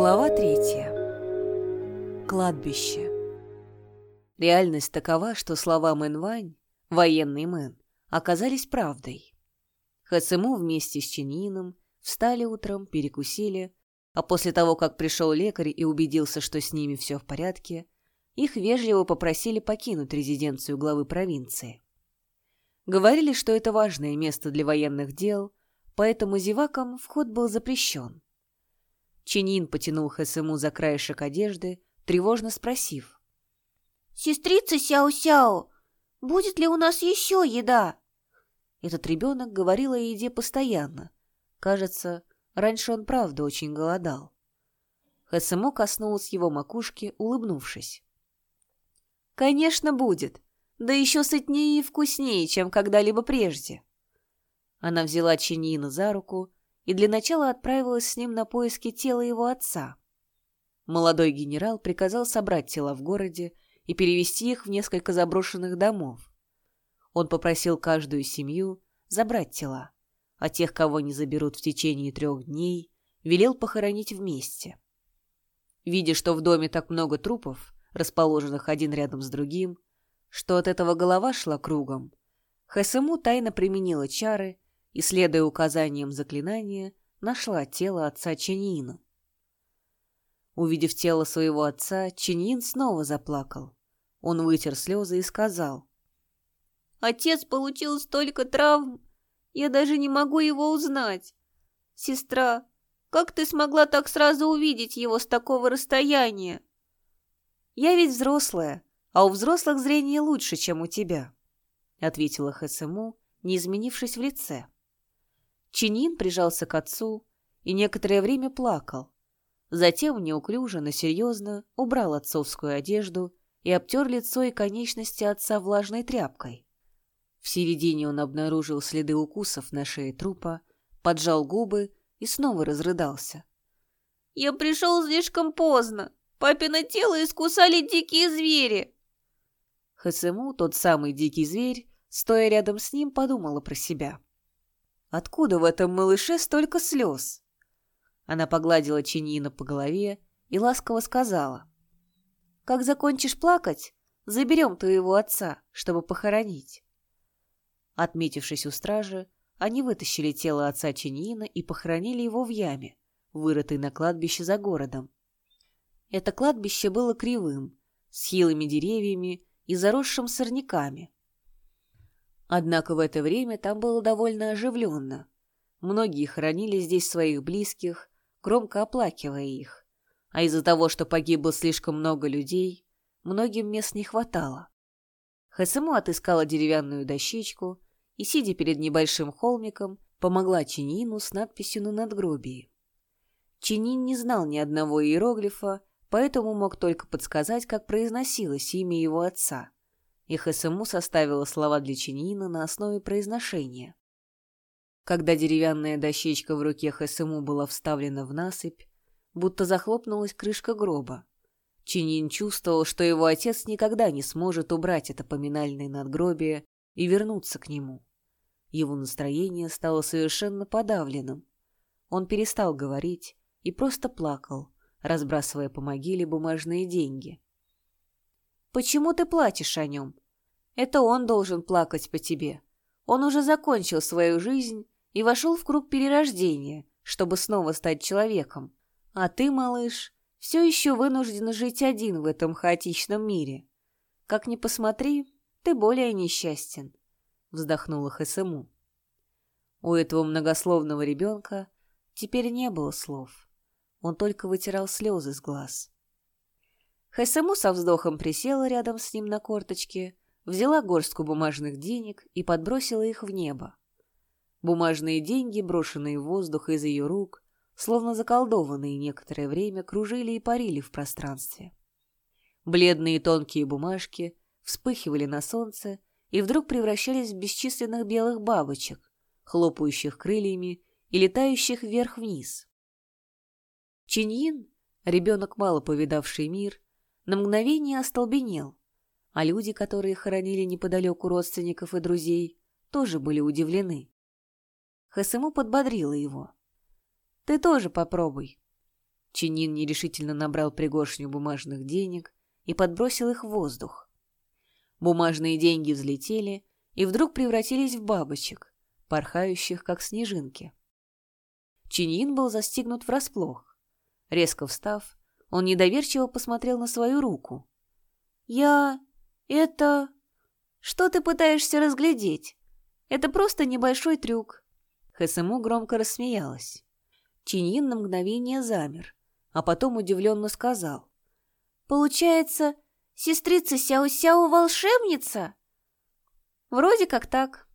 Глава третья. Кладбище. Реальность такова, что слова Мэн Вань, военный Мэн, оказались правдой. Хэцему вместе с Чинином встали утром, перекусили, а после того, как пришел лекарь и убедился, что с ними все в порядке, их вежливо попросили покинуть резиденцию главы провинции. Говорили, что это важное место для военных дел, поэтому зевакам вход был запрещен. Чинин потянул Хэсэму за краешек одежды, тревожно спросив. «Сестрица Сяо-Сяо, будет ли у нас еще еда?» Этот ребенок говорил о еде постоянно. Кажется, раньше он правда очень голодал. Хэсэму коснулась его макушки, улыбнувшись. «Конечно, будет. Да еще сытнее и вкуснее, чем когда-либо прежде». Она взяла Чинина за руку и для начала отправилась с ним на поиски тела его отца. Молодой генерал приказал собрать тела в городе и перевести их в несколько заброшенных домов. Он попросил каждую семью забрать тела, а тех, кого не заберут в течение трех дней, велел похоронить вместе. Видя, что в доме так много трупов, расположенных один рядом с другим, что от этого голова шла кругом, Хэсэму тайно применила чары и, следуя указаниям заклинания, нашла тело отца Ченьина. Увидев тело своего отца, Чиньин снова заплакал. Он вытер слезы и сказал. «Отец получил столько травм, я даже не могу его узнать. Сестра, как ты смогла так сразу увидеть его с такого расстояния?» «Я ведь взрослая, а у взрослых зрение лучше, чем у тебя», — ответила Хэсэму, не изменившись в лице. Чинин прижался к отцу и некоторое время плакал. Затем неуклюже, но серьезно убрал отцовскую одежду и обтер лицо и конечности отца влажной тряпкой. В середине он обнаружил следы укусов на шее трупа, поджал губы и снова разрыдался. «Я пришел слишком поздно. Папино тело искусали дикие звери!» Хасему, тот самый дикий зверь, стоя рядом с ним, подумала про себя. Откуда в этом малыше столько слез? Она погладила Чинина по голове и ласково сказала. «Как закончишь плакать, заберем твоего отца, чтобы похоронить». Отметившись у стражи, они вытащили тело отца Чинина и похоронили его в яме, вырытой на кладбище за городом. Это кладбище было кривым, с хилыми деревьями и заросшим сорняками. Однако в это время там было довольно оживленно. Многие хоронили здесь своих близких, громко оплакивая их. А из-за того, что погибло слишком много людей, многим мест не хватало. Хасему отыскала деревянную дощечку и, сидя перед небольшим холмиком, помогла Чинину с надписью на надгробии. Чинин не знал ни одного иероглифа, поэтому мог только подсказать, как произносилось имя его отца и ХСМУ составила слова для чинина на основе произношения. Когда деревянная дощечка в руке ХСМУ была вставлена в насыпь, будто захлопнулась крышка гроба. Чинин чувствовал, что его отец никогда не сможет убрать это поминальное надгробие и вернуться к нему. Его настроение стало совершенно подавленным. Он перестал говорить и просто плакал, разбрасывая по могиле бумажные деньги. «Почему ты плачешь о нем?» Это он должен плакать по тебе. Он уже закончил свою жизнь и вошел в круг перерождения, чтобы снова стать человеком. А ты, малыш, все еще вынужден жить один в этом хаотичном мире. Как ни посмотри, ты более несчастен», — вздохнула ХСМУ. У этого многословного ребенка теперь не было слов. Он только вытирал слезы с глаз. Хэсэму со вздохом присела рядом с ним на корточке взяла горстку бумажных денег и подбросила их в небо. Бумажные деньги, брошенные в воздух из ее рук, словно заколдованные некоторое время, кружили и парили в пространстве. Бледные тонкие бумажки вспыхивали на солнце и вдруг превращались в бесчисленных белых бабочек, хлопающих крыльями и летающих вверх-вниз. Чиньин, ребенок, мало повидавший мир, на мгновение остолбенел, а люди, которые хоронили неподалеку родственников и друзей, тоже были удивлены. Хасему подбодрила его. «Ты тоже попробуй». Чинин нерешительно набрал пригоршню бумажных денег и подбросил их в воздух. Бумажные деньги взлетели и вдруг превратились в бабочек, порхающих, как снежинки. Чинин был застигнут врасплох. Резко встав, он недоверчиво посмотрел на свою руку. «Я... это... Что ты пытаешься разглядеть? Это просто небольшой трюк». ХСМУ громко рассмеялась. Чинин на мгновение замер, а потом удивленно сказал. «Получается, сестрица Сяо-Сяо волшебница?» «Вроде как так».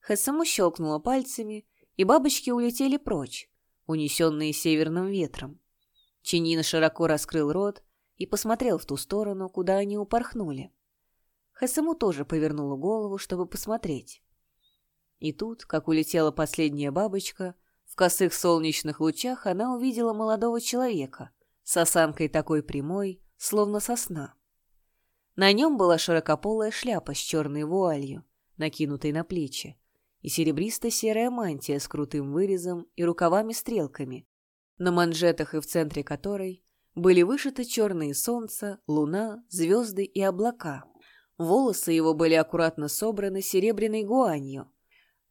ХСМУ щелкнула пальцами, и бабочки улетели прочь, унесенные северным ветром. Чинин широко раскрыл рот и посмотрел в ту сторону, куда они упорхнули. Хэсэму тоже повернула голову, чтобы посмотреть. И тут, как улетела последняя бабочка, в косых солнечных лучах она увидела молодого человека с осанкой такой прямой, словно сосна. На нем была широкополая шляпа с черной вуалью, накинутой на плечи, и серебристо-серая мантия с крутым вырезом и рукавами-стрелками, на манжетах и в центре которой были вышиты черные солнца, луна, звезды и облака. Волосы его были аккуратно собраны серебряной гуанью,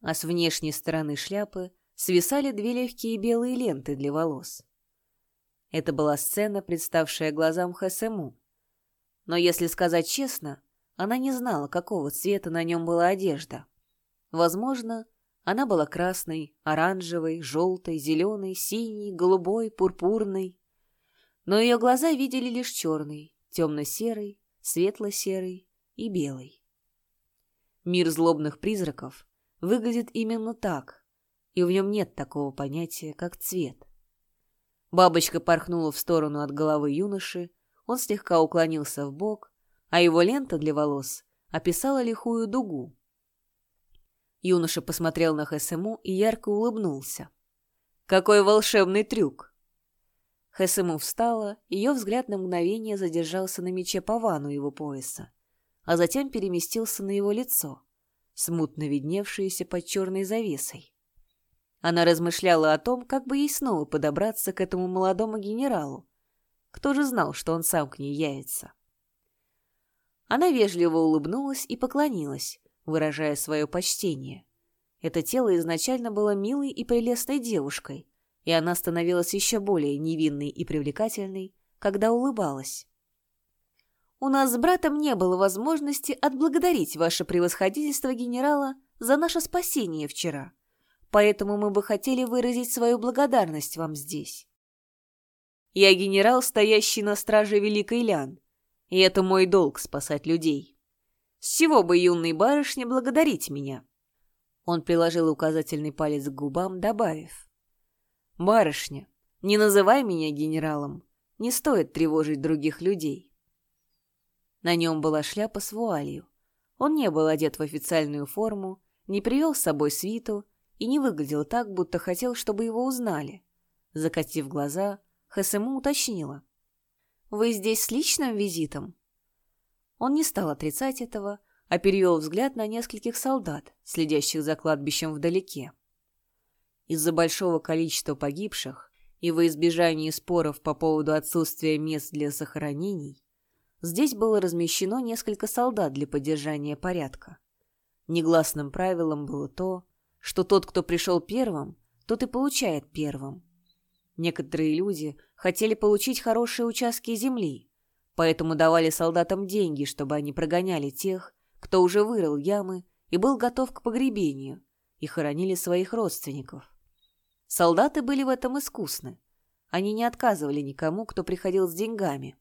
а с внешней стороны шляпы свисали две легкие белые ленты для волос. Это была сцена, представшая глазам Хэсэму. Но, если сказать честно, она не знала, какого цвета на нем была одежда. Возможно, она была красной, оранжевой, желтой, зеленой, синей, голубой, пурпурной. Но ее глаза видели лишь черный, темно-серый, светло-серый и белый. Мир злобных призраков выглядит именно так, и в нем нет такого понятия, как цвет. Бабочка порхнула в сторону от головы юноши, он слегка уклонился в бок, а его лента для волос описала лихую дугу, Юноша посмотрел на Хэсэму и ярко улыбнулся. «Какой волшебный трюк!» Хэсэму встала, ее взгляд на мгновение задержался на мече Павану его пояса, а затем переместился на его лицо, смутно видневшееся под черной завесой. Она размышляла о том, как бы ей снова подобраться к этому молодому генералу. Кто же знал, что он сам к ней явится? Она вежливо улыбнулась и поклонилась, выражая свое почтение. Это тело изначально было милой и прелестной девушкой, и она становилась еще более невинной и привлекательной, когда улыбалась. «У нас с братом не было возможности отблагодарить ваше превосходительство генерала за наше спасение вчера, поэтому мы бы хотели выразить свою благодарность вам здесь. Я генерал, стоящий на страже Великой Лян, и это мой долг спасать людей. С чего бы юной барышне благодарить меня? Он приложил указательный палец к губам, добавив. «Барышня, не называй меня генералом. Не стоит тревожить других людей». На нем была шляпа с вуалью. Он не был одет в официальную форму, не привел с собой свиту и не выглядел так, будто хотел, чтобы его узнали. Закатив глаза, Хэсэму уточнила. «Вы здесь с личным визитом?» Он не стал отрицать этого, а перевел взгляд на нескольких солдат, следящих за кладбищем вдалеке. Из-за большого количества погибших и во избежание споров по поводу отсутствия мест для захоронений, здесь было размещено несколько солдат для поддержания порядка. Негласным правилом было то, что тот, кто пришел первым, тот и получает первым. Некоторые люди хотели получить хорошие участки земли, поэтому давали солдатам деньги, чтобы они прогоняли тех, кто уже вырыл ямы и был готов к погребению, и хоронили своих родственников. Солдаты были в этом искусны. Они не отказывали никому, кто приходил с деньгами.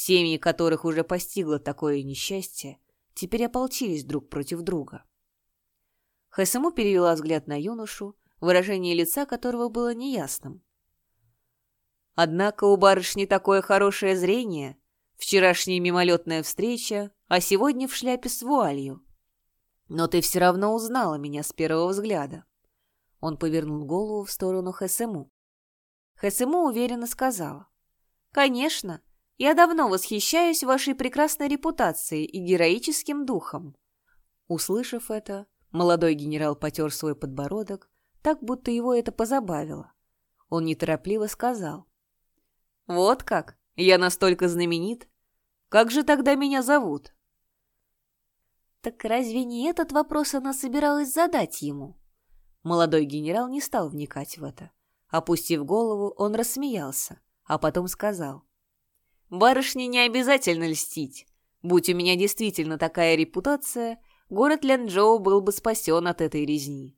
Семьи, которых уже постигло такое несчастье, теперь ополчились друг против друга. Хэсэму перевела взгляд на юношу, выражение лица которого было неясным. Однако у барышни такое хорошее зрение. Вчерашняя мимолетная встреча, а сегодня в шляпе с вуалью. Но ты все равно узнала меня с первого взгляда. Он повернул голову в сторону Хэсэму. Хэсэму уверенно сказала. «Конечно, я давно восхищаюсь вашей прекрасной репутацией и героическим духом». Услышав это, молодой генерал потер свой подбородок, так будто его это позабавило. Он неторопливо сказал. Вот как? Я настолько знаменит? Как же тогда меня зовут? Так разве не этот вопрос она собиралась задать ему? Молодой генерал не стал вникать в это. Опустив голову, он рассмеялся, а потом сказал. «Барышне не обязательно льстить. Будь у меня действительно такая репутация, город Лянчжоу был бы спасен от этой резни.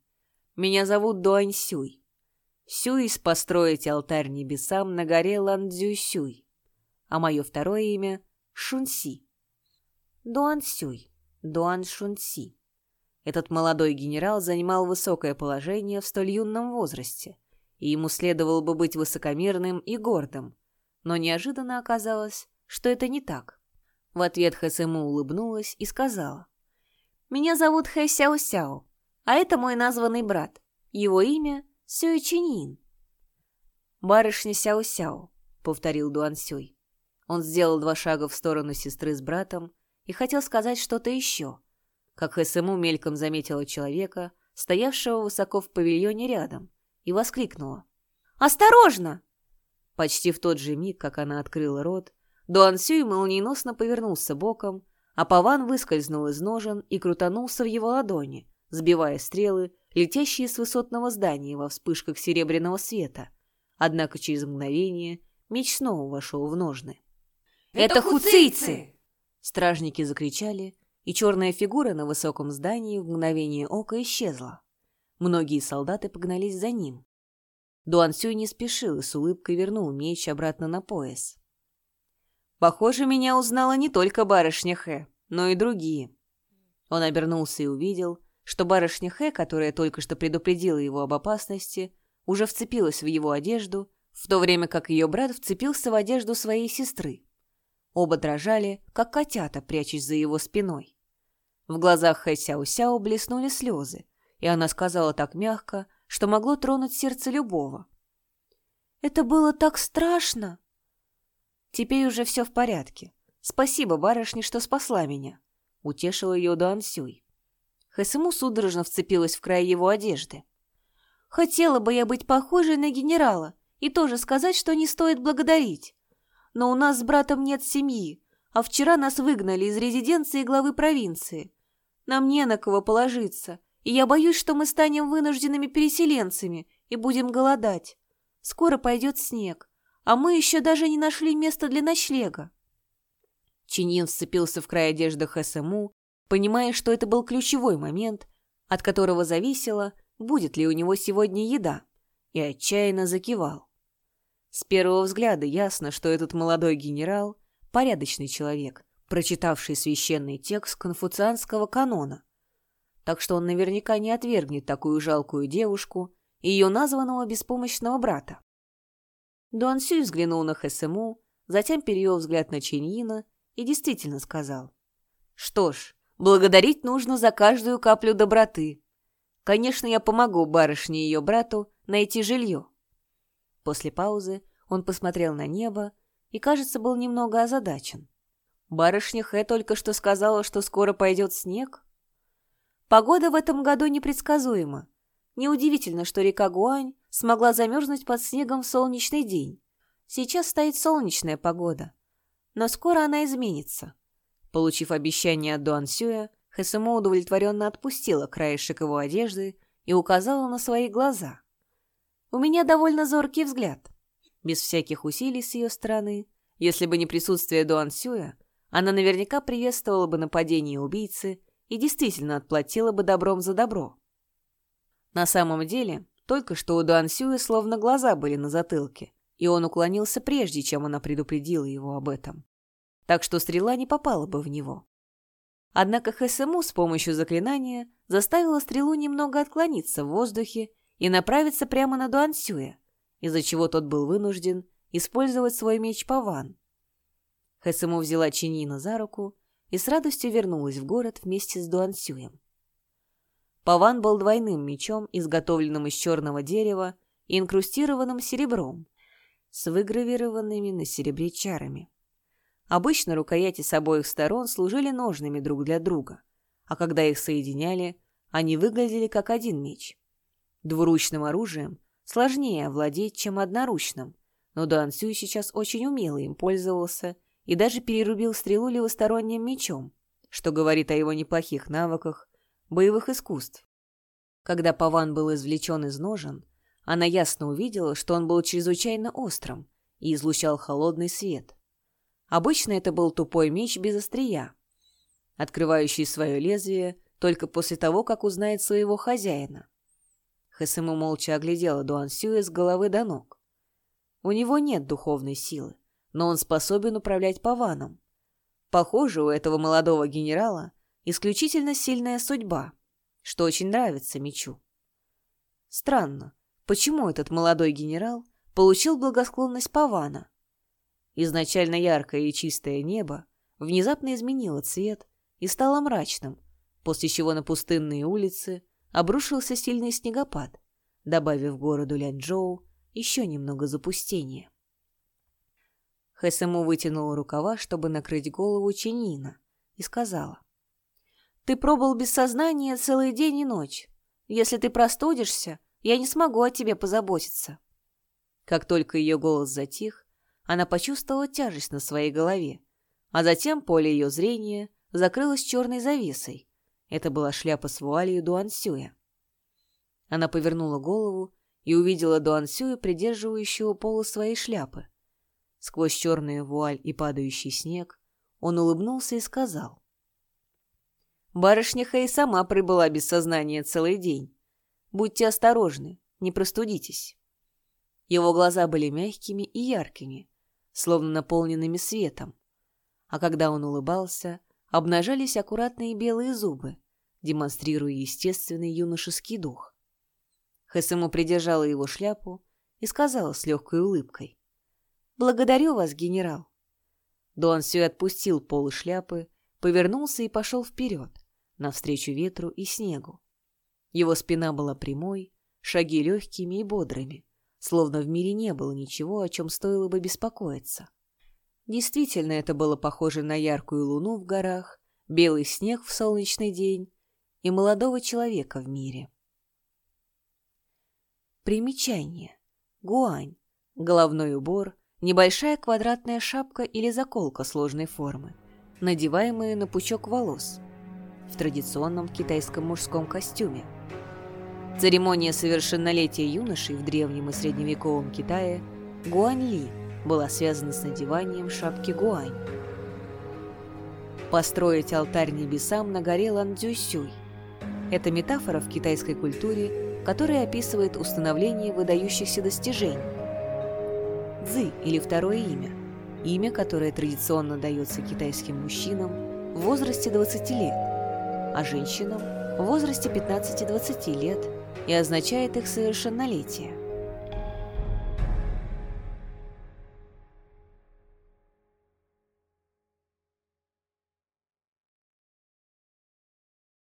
Меня зовут Дуань Сюй. Сюйс построить алтарь небесам на горе Ландзюсюй, а мое второе имя — Шунси. Дуан Сюй, Дуан Шунси. Этот молодой генерал занимал высокое положение в столь юном возрасте, и ему следовало бы быть высокомерным и гордым, но неожиданно оказалось, что это не так. В ответ Хэсэму улыбнулась и сказала, «Меня зовут Хэ Сяо Сяо, а это мой названный брат. Его имя Сюй Чинин». «Барышня Сяо Сяо», — повторил Дуан Сюй. Он сделал два шага в сторону сестры с братом и хотел сказать что-то еще, как ХСМУ мельком заметила человека, стоявшего высоко в павильоне рядом, и воскликнула. «Осторожно!» Почти в тот же миг, как она открыла рот, Дуан Сюй молниеносно повернулся боком, а Паван выскользнул из ножен и крутанулся в его ладони, сбивая стрелы, летящие с высотного здания во вспышках серебряного света. Однако через мгновение меч снова вошел в ножны. «Это хуцийцы!» Стражники закричали, и черная фигура на высоком здании в мгновение ока исчезла. Многие солдаты погнались за ним. Дуан Сюй не спешил и с улыбкой вернул меч обратно на пояс. Похоже, меня узнала не только барышня Хэ, но и другие. Он обернулся и увидел, что барышня Хэ, которая только что предупредила его об опасности, уже вцепилась в его одежду, в то время как ее брат вцепился в одежду своей сестры. Оба дрожали, как котята, прячась за его спиной. В глазах Хэ Сяо Сяо блеснули слезы, и она сказала так мягко, что могло тронуть сердце любого. «Это было так страшно!» «Теперь уже все в порядке. Спасибо, барышня, что спасла меня», — утешила ее Дуан Сюй. Хэсэму судорожно вцепилась в край его одежды. «Хотела бы я быть похожей на генерала и тоже сказать, что не стоит благодарить но у нас с братом нет семьи, а вчера нас выгнали из резиденции главы провинции. Нам не на кого положиться, и я боюсь, что мы станем вынужденными переселенцами и будем голодать. Скоро пойдет снег, а мы еще даже не нашли места для ночлега. Чинин вцепился в край одежды ХСМУ, понимая, что это был ключевой момент, от которого зависело, будет ли у него сегодня еда, и отчаянно закивал. С первого взгляда ясно, что этот молодой генерал – порядочный человек, прочитавший священный текст конфуцианского канона. Так что он наверняка не отвергнет такую жалкую девушку и ее названного беспомощного брата. Дуан Сюй взглянул на Хэсэму, затем перевел взгляд на Чиньина и действительно сказал. «Что ж, благодарить нужно за каждую каплю доброты. Конечно, я помогу барышне и ее брату найти жилье. После паузы он посмотрел на небо и, кажется, был немного озадачен. Барышня Хэ только что сказала, что скоро пойдет снег. Погода в этом году непредсказуема. Неудивительно, что река Гуань смогла замерзнуть под снегом в солнечный день. Сейчас стоит солнечная погода. Но скоро она изменится. Получив обещание от Дуан Сюя, Хэсэмо удовлетворенно отпустила краешек его одежды и указала на свои глаза. У меня довольно зоркий взгляд. Без всяких усилий с ее стороны, если бы не присутствие Дуан Сюя, она наверняка приветствовала бы нападение убийцы и действительно отплатила бы добром за добро. На самом деле, только что у Дуан Сюя словно глаза были на затылке, и он уклонился прежде, чем она предупредила его об этом. Так что стрела не попала бы в него. Однако ХСМУ с помощью заклинания заставила стрелу немного отклониться в воздухе и направиться прямо на Дуансюя, из-за чего тот был вынужден использовать свой меч Паван. Хэсэму взяла Чинина за руку и с радостью вернулась в город вместе с Дуансюем. Паван был двойным мечом, изготовленным из черного дерева и инкрустированным серебром, с выгравированными на серебре чарами. Обычно рукояти с обоих сторон служили ножными друг для друга, а когда их соединяли, они выглядели как один меч. Двуручным оружием сложнее овладеть, чем одноручным, но Дуан Сюй сейчас очень умело им пользовался и даже перерубил стрелу левосторонним мечом, что говорит о его неплохих навыках боевых искусств. Когда Паван был извлечен из ножен, она ясно увидела, что он был чрезвычайно острым и излучал холодный свет. Обычно это был тупой меч без острия, открывающий свое лезвие только после того, как узнает своего хозяина. Хэсэму молча оглядела Дуан Сюэ с головы до ног. У него нет духовной силы, но он способен управлять паваном. Похоже, у этого молодого генерала исключительно сильная судьба, что очень нравится мечу. Странно, почему этот молодой генерал получил благосклонность павана? Изначально яркое и чистое небо внезапно изменило цвет и стало мрачным, после чего на пустынные улицы обрушился сильный снегопад, добавив городу Лянчжоу еще немного запустения. Хэсэму вытянула рукава, чтобы накрыть голову Ченина, и сказала. «Ты пробыл без сознания целый день и ночь. Если ты простудишься, я не смогу о тебе позаботиться». Как только ее голос затих, она почувствовала тяжесть на своей голове, а затем поле ее зрения закрылось черной завесой. Это была шляпа с вуалью Дуансюя. Она повернула голову и увидела Дуансюя, придерживающего полу своей шляпы. Сквозь черную вуаль и падающий снег он улыбнулся и сказал. «Барышня Хэй сама прибыла без сознания целый день. Будьте осторожны, не простудитесь». Его глаза были мягкими и яркими, словно наполненными светом. А когда он улыбался, обнажались аккуратные белые зубы, демонстрируя естественный юношеский дух. Хэсэму придержала его шляпу и сказала с легкой улыбкой. «Благодарю вас, генерал». Дуан Сюй отпустил полы шляпы, повернулся и пошел вперед, навстречу ветру и снегу. Его спина была прямой, шаги легкими и бодрыми, словно в мире не было ничего, о чем стоило бы беспокоиться. Действительно, это было похоже на яркую луну в горах, белый снег в солнечный день и молодого человека в мире. Примечание. Гуань. Головной убор, небольшая квадратная шапка или заколка сложной формы, надеваемая на пучок волос в традиционном китайском мужском костюме. Церемония совершеннолетия юношей в древнем и средневековом Китае Гуань-Ли была связана с надеванием шапки Гуань. Построить алтарь небесам на горе Ландзюсюй это метафора в китайской культуре, которая описывает установление выдающихся достижений. Цзы или второе имя – имя, которое традиционно дается китайским мужчинам в возрасте 20 лет, а женщинам в возрасте 15-20 лет и означает их совершеннолетие.